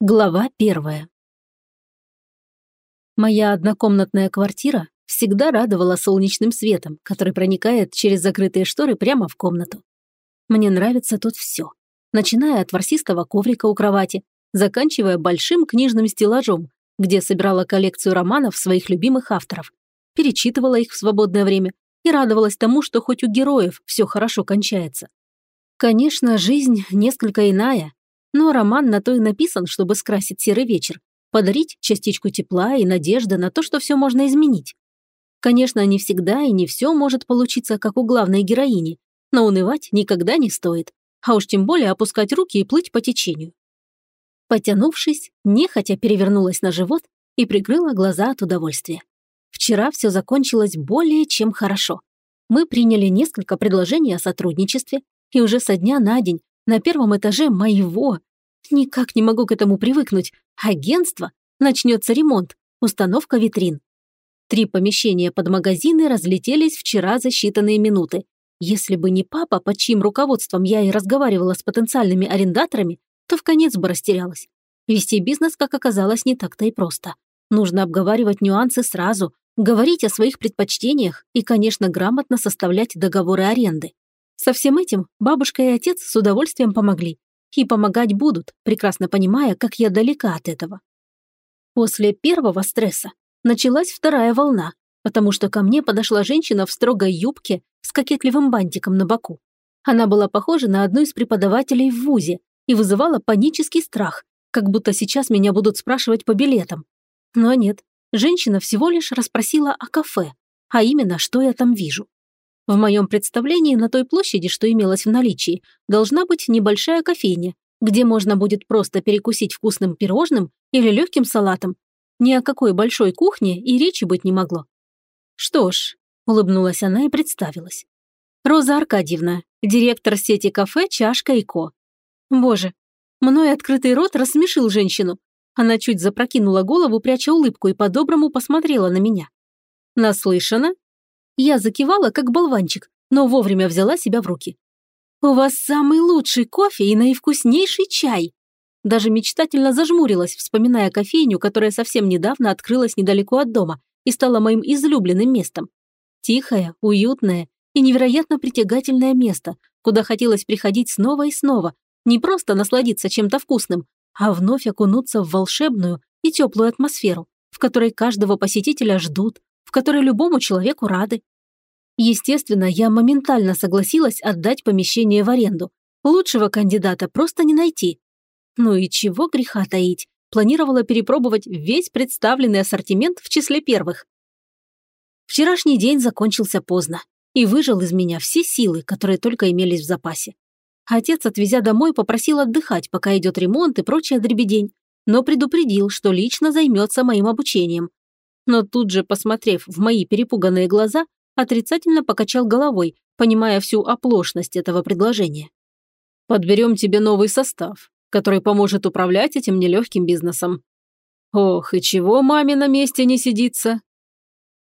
Глава первая. Моя однокомнатная квартира всегда радовала солнечным светом, который проникает через закрытые шторы прямо в комнату. Мне нравится тут все, начиная от ворсистого коврика у кровати, заканчивая большим книжным стеллажом, где собирала коллекцию романов своих любимых авторов, перечитывала их в свободное время и радовалась тому, что хоть у героев все хорошо кончается. Конечно, жизнь несколько иная, но роман на то и написан, чтобы скрасить серый вечер, подарить частичку тепла и надежды на то, что все можно изменить. Конечно, не всегда и не все может получиться, как у главной героини, но унывать никогда не стоит, а уж тем более опускать руки и плыть по течению. Потянувшись, нехотя перевернулась на живот и прикрыла глаза от удовольствия. Вчера все закончилось более чем хорошо. Мы приняли несколько предложений о сотрудничестве, и уже со дня на день на первом этаже моего. Никак не могу к этому привыкнуть. Агентство. Начнется ремонт, установка витрин. Три помещения под магазины разлетелись вчера за считанные минуты. Если бы не папа, под чьим руководством я и разговаривала с потенциальными арендаторами, то в конец бы растерялась. Вести бизнес, как оказалось, не так-то и просто. Нужно обговаривать нюансы сразу, говорить о своих предпочтениях и, конечно, грамотно составлять договоры аренды. Со всем этим бабушка и отец с удовольствием помогли. И помогать будут, прекрасно понимая, как я далека от этого. После первого стресса началась вторая волна, потому что ко мне подошла женщина в строгой юбке с кокетливым бантиком на боку. Она была похожа на одну из преподавателей в ВУЗе и вызывала панический страх, как будто сейчас меня будут спрашивать по билетам. Но нет, женщина всего лишь расспросила о кафе, а именно, что я там вижу. В моем представлении на той площади, что имелось в наличии, должна быть небольшая кофейня, где можно будет просто перекусить вкусным пирожным или легким салатом. Ни о какой большой кухне и речи быть не могло. Что ж, улыбнулась она и представилась. Роза Аркадьевна, директор сети кафе «Чашка и Ко». Боже, мной открытый рот рассмешил женщину. Она чуть запрокинула голову, пряча улыбку, и по-доброму посмотрела на меня. Наслышана? Я закивала, как болванчик, но вовремя взяла себя в руки. «У вас самый лучший кофе и наивкуснейший чай!» Даже мечтательно зажмурилась, вспоминая кофейню, которая совсем недавно открылась недалеко от дома и стала моим излюбленным местом. Тихое, уютное и невероятно притягательное место, куда хотелось приходить снова и снова, не просто насладиться чем-то вкусным, а вновь окунуться в волшебную и теплую атмосферу, в которой каждого посетителя ждут, в которой любому человеку рады. Естественно, я моментально согласилась отдать помещение в аренду. Лучшего кандидата просто не найти. Ну и чего греха таить, планировала перепробовать весь представленный ассортимент в числе первых. Вчерашний день закончился поздно и выжил из меня все силы, которые только имелись в запасе. Отец, отвезя домой, попросил отдыхать, пока идет ремонт и прочая дребедень, но предупредил, что лично займется моим обучением, но тут же, посмотрев в мои перепуганные глаза, отрицательно покачал головой, понимая всю оплошность этого предложения. «Подберем тебе новый состав, который поможет управлять этим нелегким бизнесом». «Ох, и чего маме на месте не сидится?»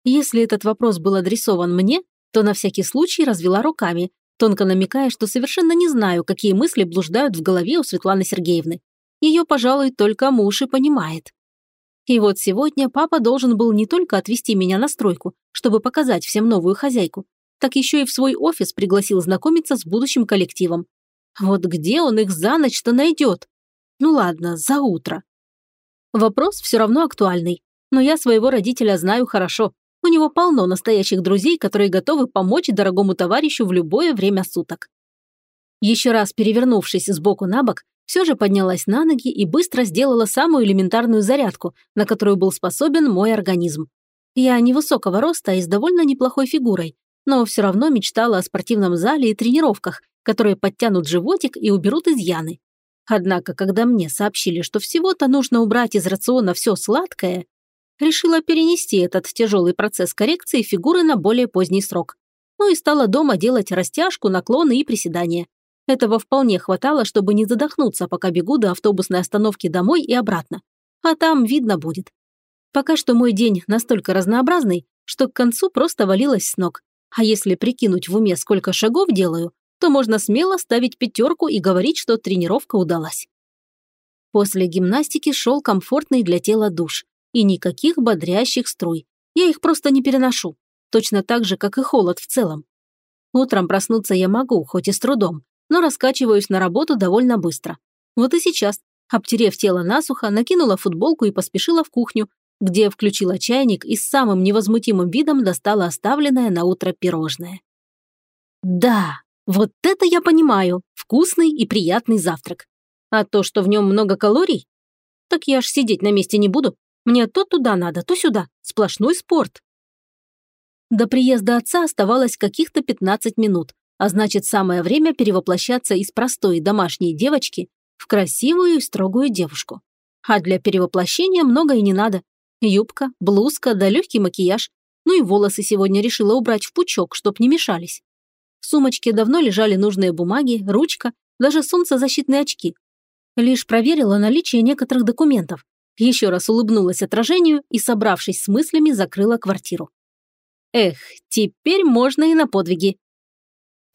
Если этот вопрос был адресован мне, то на всякий случай развела руками, тонко намекая, что совершенно не знаю, какие мысли блуждают в голове у Светланы Сергеевны. Ее, пожалуй, только муж и понимает. И вот сегодня папа должен был не только отвезти меня на стройку, чтобы показать всем новую хозяйку, так еще и в свой офис пригласил знакомиться с будущим коллективом. Вот где он их за ночь-то найдет? Ну ладно, за утро. Вопрос все равно актуальный, но я своего родителя знаю хорошо. У него полно настоящих друзей, которые готовы помочь дорогому товарищу в любое время суток. Еще раз перевернувшись сбоку на бок, все же поднялась на ноги и быстро сделала самую элементарную зарядку, на которую был способен мой организм. Я невысокого роста и с довольно неплохой фигурой, но все равно мечтала о спортивном зале и тренировках, которые подтянут животик и уберут изъяны. Однако, когда мне сообщили, что всего-то нужно убрать из рациона все сладкое, решила перенести этот тяжелый процесс коррекции фигуры на более поздний срок. Ну и стала дома делать растяжку, наклоны и приседания. Этого вполне хватало, чтобы не задохнуться, пока бегу до автобусной остановки домой и обратно. А там видно будет. Пока что мой день настолько разнообразный, что к концу просто валилась с ног. А если прикинуть в уме, сколько шагов делаю, то можно смело ставить пятерку и говорить, что тренировка удалась. После гимнастики шел комфортный для тела душ. И никаких бодрящих струй. Я их просто не переношу. Точно так же, как и холод в целом. Утром проснуться я могу, хоть и с трудом, но раскачиваюсь на работу довольно быстро. Вот и сейчас, обтерев тело насухо, накинула футболку и поспешила в кухню, где включила чайник и с самым невозмутимым видом достала оставленное на утро пирожное. Да, вот это я понимаю, вкусный и приятный завтрак. А то, что в нем много калорий? Так я ж сидеть на месте не буду. Мне то туда надо, то сюда. Сплошной спорт. До приезда отца оставалось каких-то 15 минут, а значит, самое время перевоплощаться из простой домашней девочки в красивую и строгую девушку. А для перевоплощения много и не надо. Юбка, блузка да легкий макияж. Ну и волосы сегодня решила убрать в пучок, чтоб не мешались. В сумочке давно лежали нужные бумаги, ручка, даже солнцезащитные очки. Лишь проверила наличие некоторых документов. Еще раз улыбнулась отражению и, собравшись с мыслями, закрыла квартиру. Эх, теперь можно и на подвиги.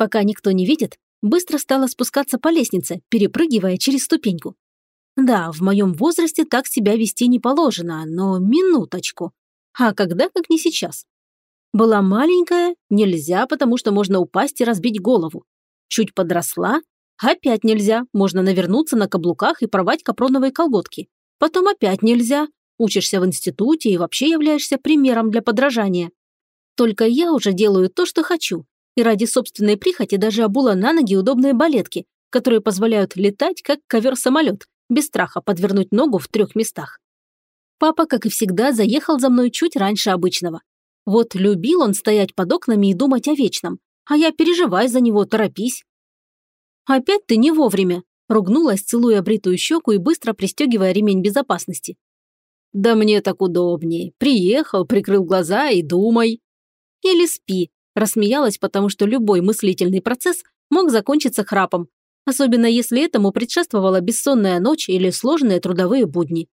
Пока никто не видит, быстро стала спускаться по лестнице, перепрыгивая через ступеньку. Да, в моем возрасте так себя вести не положено, но минуточку. А когда, как не сейчас? Была маленькая, нельзя, потому что можно упасть и разбить голову. Чуть подросла, опять нельзя, можно навернуться на каблуках и порвать капроновые колготки. Потом опять нельзя, учишься в институте и вообще являешься примером для подражания. Только я уже делаю то, что хочу, и ради собственной прихоти даже обула на ноги удобные балетки, которые позволяют летать, как ковер-самолет, без страха подвернуть ногу в трех местах. Папа, как и всегда, заехал за мной чуть раньше обычного. Вот любил он стоять под окнами и думать о вечном, а я переживай за него, торопись. «Опять ты не вовремя», – ругнулась, целуя бритую щеку и быстро пристегивая ремень безопасности. «Да мне так удобнее. Приехал, прикрыл глаза и думай». «Или спи», – рассмеялась, потому что любой мыслительный процесс мог закончиться храпом, особенно если этому предшествовала бессонная ночь или сложные трудовые будни.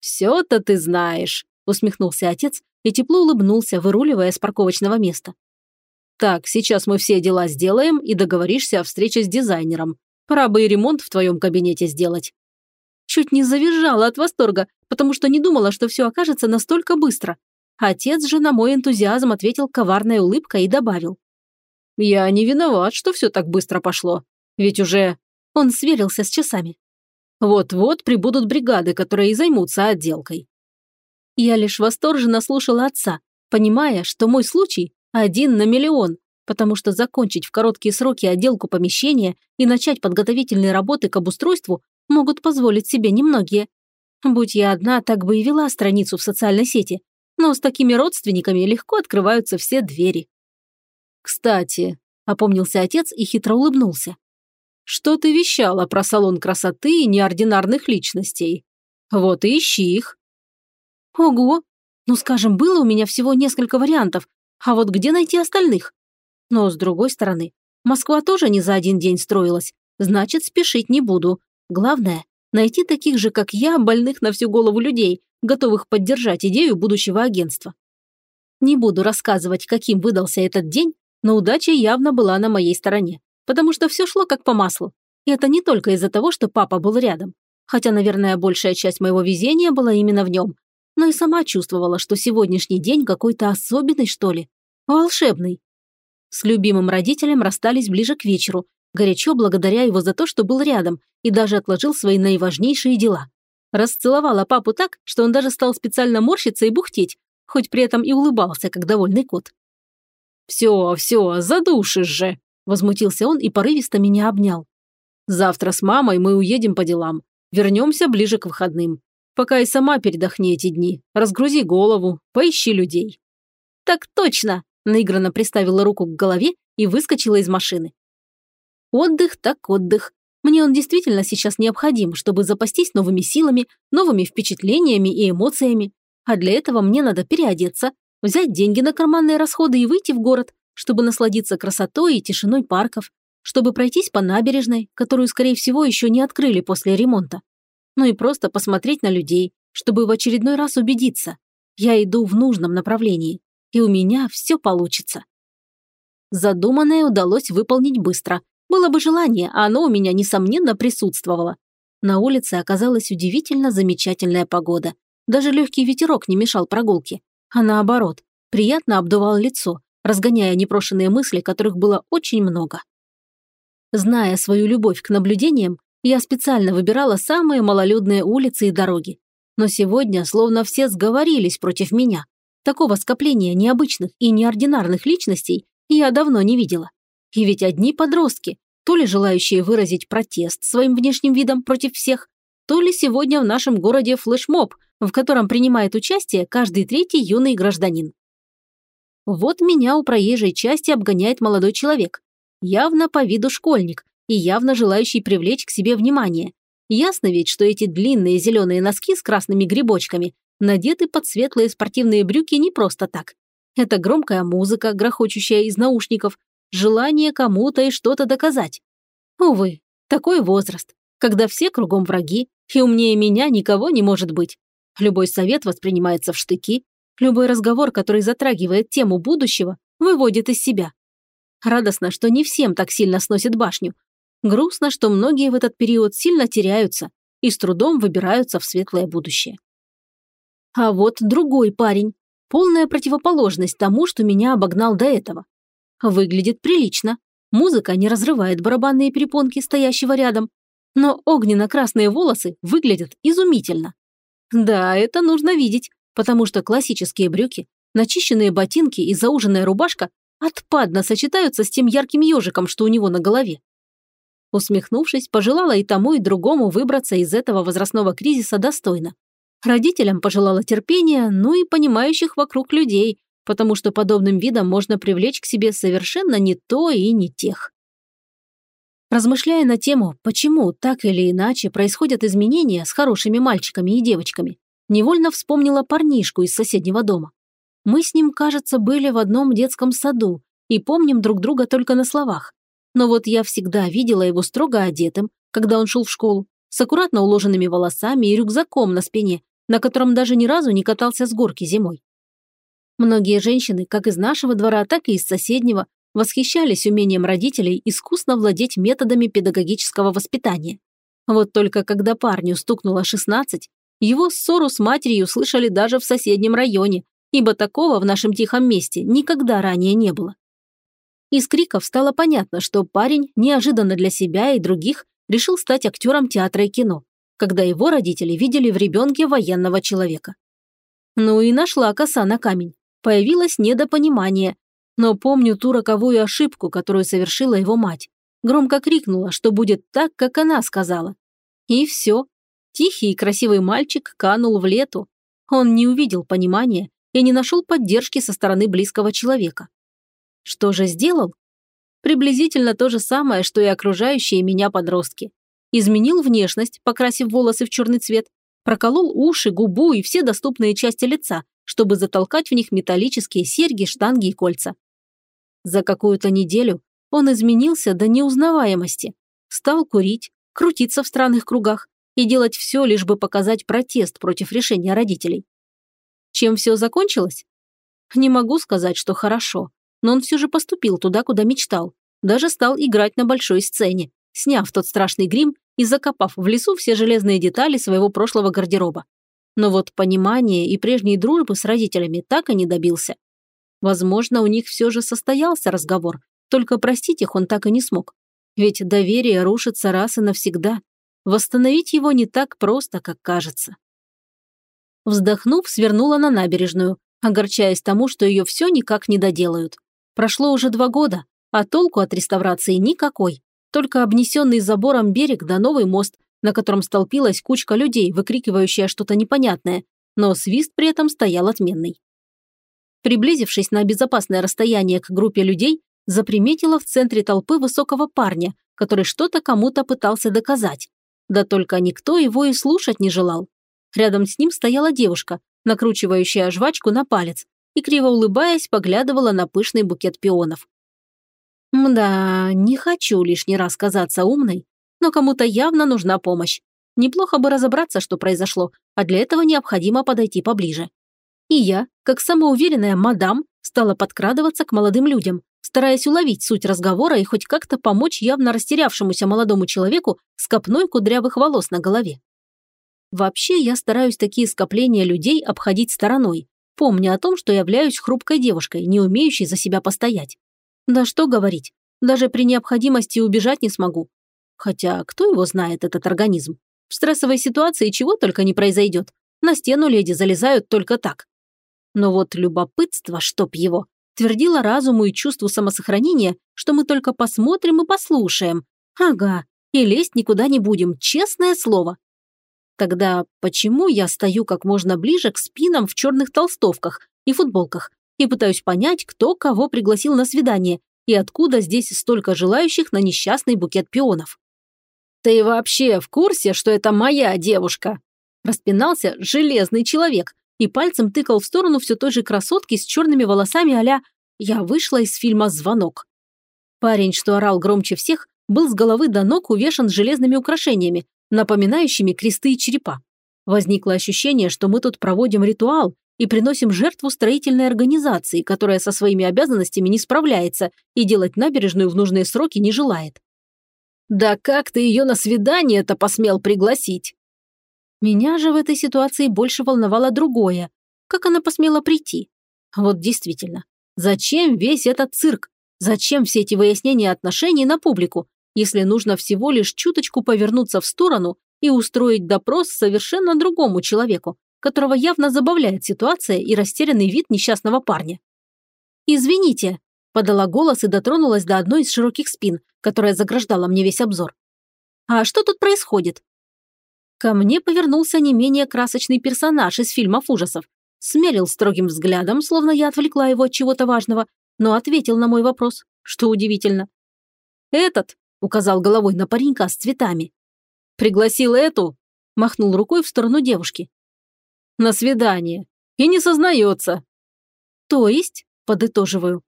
«Все-то ты знаешь», – усмехнулся отец и тепло улыбнулся, выруливая с парковочного места. «Так, сейчас мы все дела сделаем и договоришься о встрече с дизайнером. Пора бы и ремонт в твоем кабинете сделать». Чуть не завизжала от восторга, потому что не думала, что все окажется настолько быстро. Отец же на мой энтузиазм ответил коварной улыбкой и добавил. «Я не виноват, что все так быстро пошло. Ведь уже...» Он сверился с часами. «Вот-вот прибудут бригады, которые и займутся отделкой». Я лишь восторженно слушала отца, понимая, что мой случай один на миллион, потому что закончить в короткие сроки отделку помещения и начать подготовительные работы к обустройству могут позволить себе немногие. Будь я одна, так бы и вела страницу в социальной сети, но с такими родственниками легко открываются все двери. «Кстати», – опомнился отец и хитро улыбнулся, «что ты вещала про салон красоты и неординарных личностей? Вот и ищи их». «Ого! Ну, скажем, было у меня всего несколько вариантов, а вот где найти остальных? Но, с другой стороны, Москва тоже не за один день строилась, значит, спешить не буду. Главное – найти таких же, как я, больных на всю голову людей, готовых поддержать идею будущего агентства. Не буду рассказывать, каким выдался этот день, но удача явно была на моей стороне, потому что все шло как по маслу. И это не только из-за того, что папа был рядом, хотя, наверное, большая часть моего везения была именно в нем, но и сама чувствовала, что сегодняшний день какой-то особенный, что ли, волшебный. С любимым родителем расстались ближе к вечеру, горячо благодаря его за то, что был рядом и даже отложил свои наиважнейшие дела. Расцеловала папу так, что он даже стал специально морщиться и бухтеть, хоть при этом и улыбался, как довольный кот. «Все, все, задушишь же!» – возмутился он и порывисто меня обнял. «Завтра с мамой мы уедем по делам. Вернемся ближе к выходным. Пока и сама передохни эти дни. Разгрузи голову, поищи людей». «Так точно!» – наигранно приставила руку к голове и выскочила из машины. Отдых так отдых. Мне он действительно сейчас необходим, чтобы запастись новыми силами, новыми впечатлениями и эмоциями. А для этого мне надо переодеться, взять деньги на карманные расходы и выйти в город, чтобы насладиться красотой и тишиной парков, чтобы пройтись по набережной, которую, скорее всего, еще не открыли после ремонта. Ну и просто посмотреть на людей, чтобы в очередной раз убедиться. Я иду в нужном направлении, и у меня все получится. Задуманное удалось выполнить быстро, было бы желание, а оно у меня, несомненно, присутствовало. На улице оказалась удивительно замечательная погода. Даже легкий ветерок не мешал прогулке, а наоборот, приятно обдувал лицо, разгоняя непрошенные мысли, которых было очень много. Зная свою любовь к наблюдениям, я специально выбирала самые малолюдные улицы и дороги. Но сегодня словно все сговорились против меня. Такого скопления необычных и неординарных личностей я давно не видела. И ведь одни подростки, то ли желающие выразить протест своим внешним видом против всех, то ли сегодня в нашем городе флешмоб, в котором принимает участие каждый третий юный гражданин. Вот меня у проезжей части обгоняет молодой человек, явно по виду школьник и явно желающий привлечь к себе внимание. Ясно ведь, что эти длинные зеленые носки с красными грибочками надеты под светлые спортивные брюки не просто так. Это громкая музыка, грохочущая из наушников, желание кому-то и что-то доказать. Увы, такой возраст, когда все кругом враги, и умнее меня никого не может быть. Любой совет воспринимается в штыки, любой разговор, который затрагивает тему будущего, выводит из себя. Радостно, что не всем так сильно сносит башню. Грустно, что многие в этот период сильно теряются и с трудом выбираются в светлое будущее. А вот другой парень, полная противоположность тому, что меня обогнал до этого. Выглядит прилично. Музыка не разрывает барабанные перепонки стоящего рядом. Но огненно-красные волосы выглядят изумительно. Да, это нужно видеть, потому что классические брюки, начищенные ботинки и зауженная рубашка отпадно сочетаются с тем ярким ежиком, что у него на голове. Усмехнувшись, пожелала и тому, и другому выбраться из этого возрастного кризиса достойно. Родителям пожелала терпения, ну и понимающих вокруг людей, потому что подобным видом можно привлечь к себе совершенно не то и не тех. Размышляя на тему, почему так или иначе происходят изменения с хорошими мальчиками и девочками, невольно вспомнила парнишку из соседнего дома. Мы с ним, кажется, были в одном детском саду и помним друг друга только на словах. Но вот я всегда видела его строго одетым, когда он шел в школу, с аккуратно уложенными волосами и рюкзаком на спине, на котором даже ни разу не катался с горки зимой. Многие женщины, как из нашего двора, так и из соседнего, восхищались умением родителей искусно владеть методами педагогического воспитания. Вот только когда парню стукнуло 16, его ссору с матерью слышали даже в соседнем районе, ибо такого в нашем тихом месте никогда ранее не было. Из криков стало понятно, что парень неожиданно для себя и других решил стать актером театра и кино, когда его родители видели в ребенке военного человека. Ну и нашла коса на камень появилось недопонимание. Но помню ту роковую ошибку, которую совершила его мать. Громко крикнула, что будет так, как она сказала. И все. Тихий и красивый мальчик канул в лету. Он не увидел понимания и не нашел поддержки со стороны близкого человека. Что же сделал? Приблизительно то же самое, что и окружающие меня подростки. Изменил внешность, покрасив волосы в черный цвет, проколол уши, губу и все доступные части лица, чтобы затолкать в них металлические серьги, штанги и кольца. За какую-то неделю он изменился до неузнаваемости. Стал курить, крутиться в странных кругах и делать все, лишь бы показать протест против решения родителей. Чем все закончилось? Не могу сказать, что хорошо, но он все же поступил туда, куда мечтал. Даже стал играть на большой сцене, сняв тот страшный грим и закопав в лесу все железные детали своего прошлого гардероба. Но вот понимания и прежней дружбы с родителями так и не добился. Возможно, у них все же состоялся разговор, только простить их он так и не смог. Ведь доверие рушится раз и навсегда. Восстановить его не так просто, как кажется. Вздохнув, свернула на набережную, огорчаясь тому, что ее все никак не доделают. Прошло уже два года, а толку от реставрации никакой. Только обнесенный забором берег да новый мост, на котором столпилась кучка людей, выкрикивающая что-то непонятное, но свист при этом стоял отменный. Приблизившись на безопасное расстояние к группе людей, заприметила в центре толпы высокого парня, который что-то кому-то пытался доказать. Да только никто его и слушать не желал. Рядом с ним стояла девушка, накручивающая жвачку на палец, и, криво улыбаясь, поглядывала на пышный букет пионов. Мда, не хочу лишний раз казаться умной, но кому-то явно нужна помощь. Неплохо бы разобраться, что произошло, а для этого необходимо подойти поближе. И я, как самоуверенная мадам, стала подкрадываться к молодым людям, стараясь уловить суть разговора и хоть как-то помочь явно растерявшемуся молодому человеку с копной кудрявых волос на голове. Вообще, я стараюсь такие скопления людей обходить стороной, помня о том, что являюсь хрупкой девушкой, не умеющей за себя постоять. Да что говорить, даже при необходимости убежать не смогу. Хотя, кто его знает, этот организм? В стрессовой ситуации чего только не произойдет. На стену леди залезают только так. Но вот любопытство, чтоб его, твердило разуму и чувству самосохранения, что мы только посмотрим и послушаем. Ага, и лезть никуда не будем, честное слово. Тогда почему я стою как можно ближе к спинам в черных толстовках и футболках и пытаюсь понять, кто кого пригласил на свидание и откуда здесь столько желающих на несчастный букет пионов? «Ты вообще в курсе, что это моя девушка?» Распинался железный человек и пальцем тыкал в сторону все той же красотки с черными волосами а «Я вышла из фильма «Звонок». Парень, что орал громче всех, был с головы до ног увешан железными украшениями, напоминающими кресты и черепа. Возникло ощущение, что мы тут проводим ритуал и приносим жертву строительной организации, которая со своими обязанностями не справляется и делать набережную в нужные сроки не желает. «Да как ты ее на свидание-то посмел пригласить?» Меня же в этой ситуации больше волновало другое. Как она посмела прийти? Вот действительно, зачем весь этот цирк? Зачем все эти выяснения отношений на публику, если нужно всего лишь чуточку повернуться в сторону и устроить допрос совершенно другому человеку, которого явно забавляет ситуация и растерянный вид несчастного парня. «Извините», – подала голос и дотронулась до одной из широких спин, которая заграждала мне весь обзор. «А что тут происходит?» Ко мне повернулся не менее красочный персонаж из фильмов ужасов, смерил строгим взглядом, словно я отвлекла его от чего-то важного, но ответил на мой вопрос, что удивительно. «Этот», – указал головой на паренька с цветами. «Пригласил эту», – махнул рукой в сторону девушки на свидание. И не сознается. То есть, подытоживаю,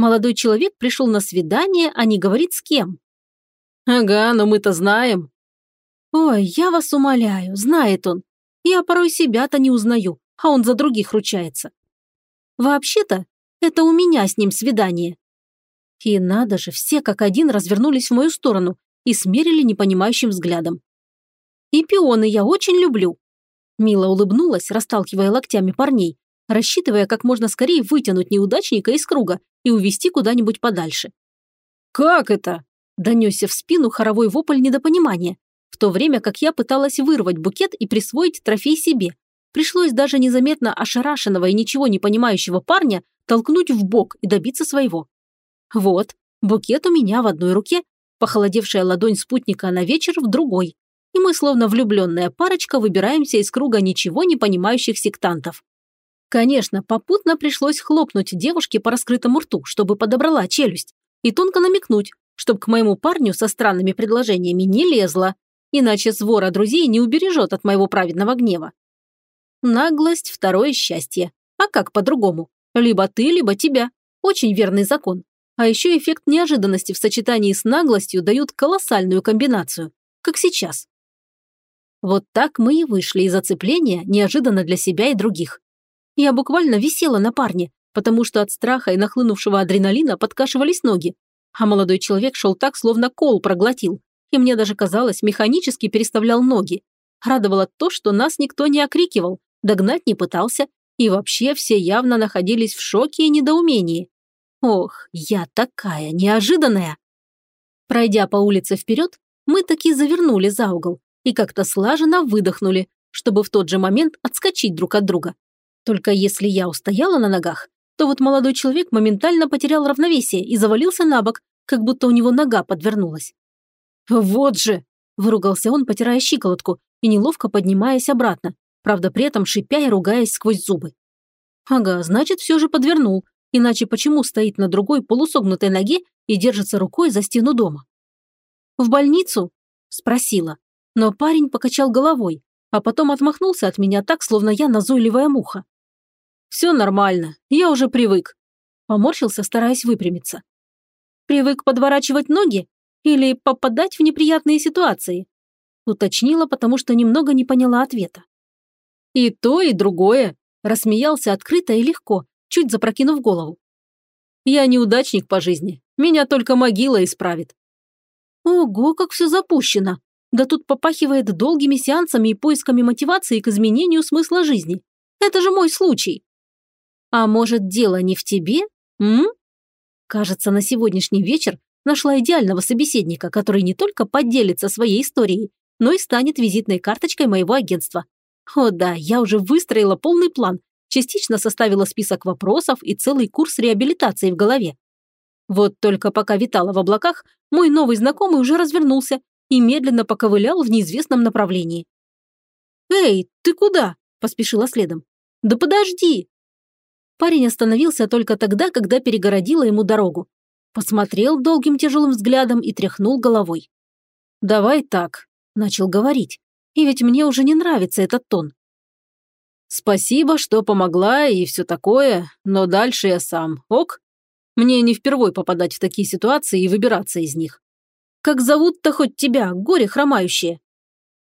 молодой человек пришел на свидание, а не говорит с кем. Ага, но мы-то знаем. Ой, я вас умоляю, знает он. Я порой себя-то не узнаю, а он за других ручается. Вообще-то, это у меня с ним свидание. И надо же, все как один развернулись в мою сторону и смерили непонимающим взглядом. И пионы я очень люблю, Мила улыбнулась, расталкивая локтями парней, рассчитывая как можно скорее вытянуть неудачника из круга и увести куда-нибудь подальше. «Как это?» – донесся в спину хоровой вопль недопонимания, в то время как я пыталась вырвать букет и присвоить трофей себе. Пришлось даже незаметно ошарашенного и ничего не понимающего парня толкнуть в бок и добиться своего. Вот, букет у меня в одной руке, похолодевшая ладонь спутника на вечер в другой, и мы, словно влюбленная парочка, выбираемся из круга ничего не понимающих сектантов. Конечно, попутно пришлось хлопнуть девушке по раскрытому рту, чтобы подобрала челюсть, и тонко намекнуть, чтобы к моему парню со странными предложениями не лезла, иначе свора друзей не убережет от моего праведного гнева. Наглость – второе счастье. А как по-другому? Либо ты, либо тебя. Очень верный закон. А еще эффект неожиданности в сочетании с наглостью дают колоссальную комбинацию. Как сейчас. Вот так мы и вышли из оцепления неожиданно для себя и других. Я буквально висела на парне, потому что от страха и нахлынувшего адреналина подкашивались ноги, а молодой человек шел так, словно кол проглотил, и мне даже казалось, механически переставлял ноги. Радовало то, что нас никто не окрикивал, догнать не пытался, и вообще все явно находились в шоке и недоумении. Ох, я такая неожиданная! Пройдя по улице вперед, мы таки завернули за угол, и как-то слаженно выдохнули, чтобы в тот же момент отскочить друг от друга. Только если я устояла на ногах, то вот молодой человек моментально потерял равновесие и завалился на бок, как будто у него нога подвернулась. «Вот же!» – выругался он, потирая щиколотку и неловко поднимаясь обратно, правда при этом шипя и ругаясь сквозь зубы. «Ага, значит, все же подвернул, иначе почему стоит на другой полусогнутой ноге и держится рукой за стену дома?» «В больницу?» – спросила, но парень покачал головой, а потом отмахнулся от меня так, словно я назойливая муха. «Все нормально, я уже привык», – поморщился, стараясь выпрямиться. «Привык подворачивать ноги или попадать в неприятные ситуации?» – уточнила, потому что немного не поняла ответа. «И то, и другое», – рассмеялся открыто и легко, чуть запрокинув голову. Я неудачник по жизни. Меня только могила исправит. Ого, как все запущено. Да тут попахивает долгими сеансами и поисками мотивации к изменению смысла жизни. Это же мой случай. А может, дело не в тебе? М? Кажется, на сегодняшний вечер нашла идеального собеседника, который не только поделится своей историей, но и станет визитной карточкой моего агентства. О да, я уже выстроила полный план, частично составила список вопросов и целый курс реабилитации в голове. Вот только пока витала в облаках, мой новый знакомый уже развернулся и медленно поковылял в неизвестном направлении. «Эй, ты куда?» – поспешила следом. «Да подожди!» Парень остановился только тогда, когда перегородила ему дорогу. Посмотрел долгим тяжелым взглядом и тряхнул головой. «Давай так», – начал говорить. И ведь мне уже не нравится этот тон. «Спасибо, что помогла и все такое, но дальше я сам, ок?» Мне не впервой попадать в такие ситуации и выбираться из них. Как зовут-то хоть тебя, горе хромающее?»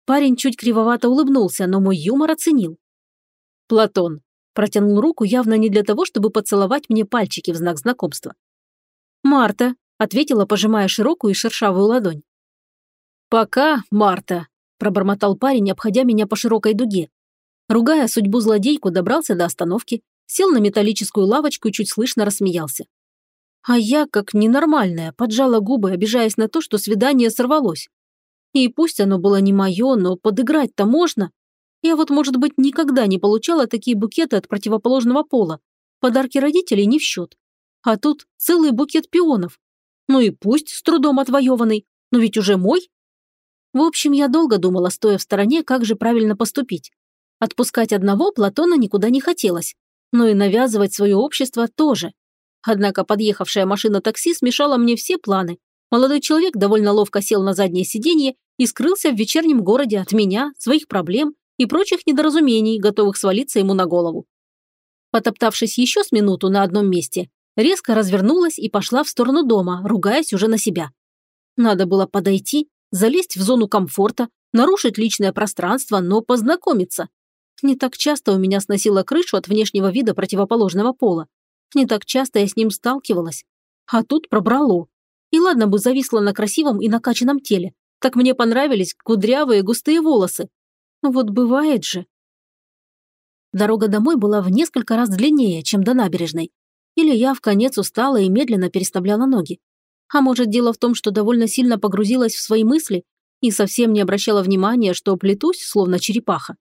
Парень чуть кривовато улыбнулся, но мой юмор оценил. «Платон», протянул руку явно не для того, чтобы поцеловать мне пальчики в знак знакомства. «Марта», ответила, пожимая широкую и шершавую ладонь. «Пока, Марта», пробормотал парень, обходя меня по широкой дуге. Ругая судьбу злодейку, добрался до остановки, сел на металлическую лавочку и чуть слышно рассмеялся. А я, как ненормальная, поджала губы, обижаясь на то, что свидание сорвалось. И пусть оно было не мое, но подыграть-то можно. Я вот, может быть, никогда не получала такие букеты от противоположного пола. Подарки родителей не в счет. А тут целый букет пионов. Ну и пусть с трудом отвоеванный, но ведь уже мой. В общем, я долго думала, стоя в стороне, как же правильно поступить. Отпускать одного Платона никуда не хотелось, но и навязывать свое общество тоже. Однако подъехавшая машина такси смешала мне все планы. Молодой человек довольно ловко сел на заднее сиденье и скрылся в вечернем городе от меня, своих проблем и прочих недоразумений, готовых свалиться ему на голову. Потоптавшись еще с минуту на одном месте, резко развернулась и пошла в сторону дома, ругаясь уже на себя. Надо было подойти, залезть в зону комфорта, нарушить личное пространство, но познакомиться. Не так часто у меня сносило крышу от внешнего вида противоположного пола. Не так часто я с ним сталкивалась. А тут пробрало. И ладно бы зависла на красивом и накачанном теле. Так мне понравились кудрявые густые волосы. Вот бывает же. Дорога домой была в несколько раз длиннее, чем до набережной. Или я в конец устала и медленно переставляла ноги. А может, дело в том, что довольно сильно погрузилась в свои мысли и совсем не обращала внимания, что плетусь, словно черепаха.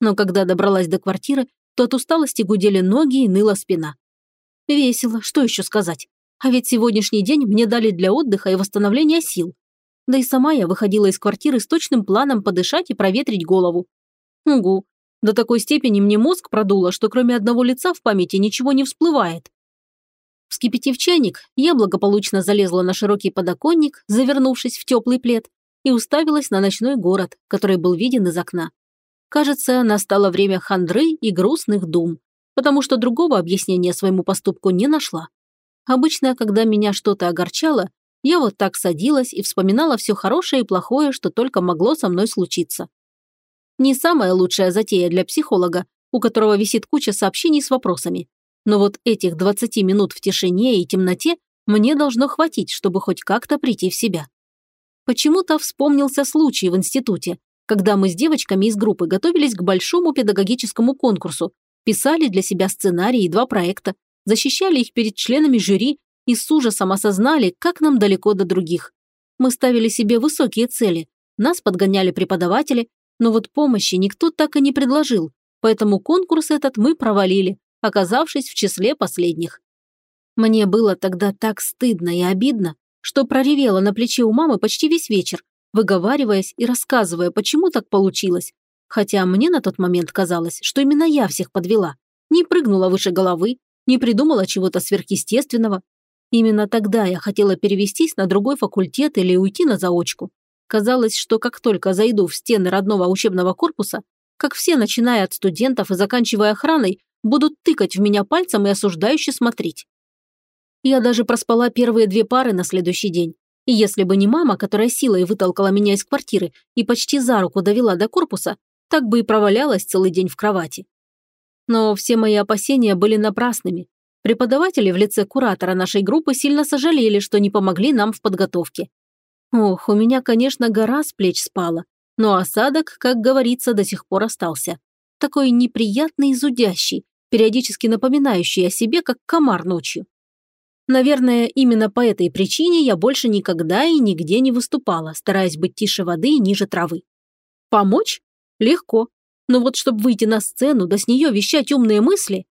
Но когда добралась до квартиры, то от усталости гудели ноги и ныла спина. Весело, что еще сказать. А ведь сегодняшний день мне дали для отдыха и восстановления сил. Да и сама я выходила из квартиры с точным планом подышать и проветрить голову. Угу. До такой степени мне мозг продуло, что кроме одного лица в памяти ничего не всплывает. Вскипятив чайник, я благополучно залезла на широкий подоконник, завернувшись в теплый плед, и уставилась на ночной город, который был виден из окна. Кажется, настало время хандры и грустных дум, потому что другого объяснения своему поступку не нашла. Обычно, когда меня что-то огорчало, я вот так садилась и вспоминала все хорошее и плохое, что только могло со мной случиться. Не самая лучшая затея для психолога, у которого висит куча сообщений с вопросами. Но вот этих 20 минут в тишине и темноте мне должно хватить, чтобы хоть как-то прийти в себя. Почему-то вспомнился случай в институте, когда мы с девочками из группы готовились к большому педагогическому конкурсу, писали для себя сценарии и два проекта, защищали их перед членами жюри и с ужасом осознали, как нам далеко до других. Мы ставили себе высокие цели, нас подгоняли преподаватели, но вот помощи никто так и не предложил, поэтому конкурс этот мы провалили, оказавшись в числе последних. Мне было тогда так стыдно и обидно, что проревела на плече у мамы почти весь вечер, выговариваясь и рассказывая, почему так получилось, Хотя мне на тот момент казалось, что именно я всех подвела. Не прыгнула выше головы, не придумала чего-то сверхъестественного. Именно тогда я хотела перевестись на другой факультет или уйти на заочку. Казалось, что как только зайду в стены родного учебного корпуса, как все, начиная от студентов и заканчивая охраной, будут тыкать в меня пальцем и осуждающе смотреть. Я даже проспала первые две пары на следующий день. И если бы не мама, которая силой вытолкала меня из квартиры и почти за руку довела до корпуса, так бы и провалялась целый день в кровати. Но все мои опасения были напрасными. Преподаватели в лице куратора нашей группы сильно сожалели, что не помогли нам в подготовке. Ох, у меня, конечно, гора с плеч спала, но осадок, как говорится, до сих пор остался. Такой неприятный и зудящий, периодически напоминающий о себе, как комар ночью. Наверное, именно по этой причине я больше никогда и нигде не выступала, стараясь быть тише воды и ниже травы. Помочь? Легко. Но вот чтобы выйти на сцену, да с нее вещать умные мысли,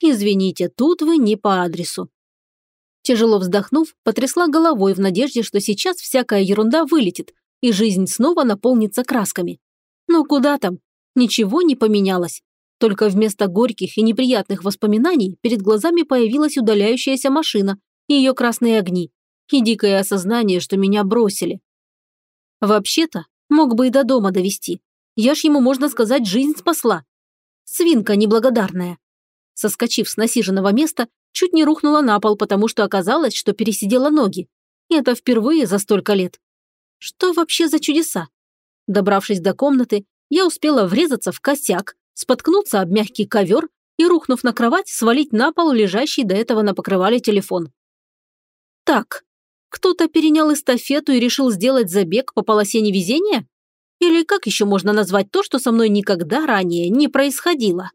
Извините, тут вы не по адресу. Тяжело вздохнув, потрясла головой в надежде, что сейчас всякая ерунда вылетит, и жизнь снова наполнится красками. Но куда там? Ничего не поменялось. Только вместо горьких и неприятных воспоминаний перед глазами появилась удаляющаяся машина и ее красные огни, и дикое осознание, что меня бросили. Вообще-то, мог бы и до дома довести. Я ж ему, можно сказать, жизнь спасла. Свинка неблагодарная соскочив с насиженного места, чуть не рухнула на пол, потому что оказалось, что пересидела ноги. И это впервые за столько лет. Что вообще за чудеса? Добравшись до комнаты, я успела врезаться в косяк, споткнуться об мягкий ковер и, рухнув на кровать, свалить на пол лежащий до этого на покрывале телефон. Так, кто-то перенял эстафету и решил сделать забег по полосе невезения? Или как еще можно назвать то, что со мной никогда ранее не происходило?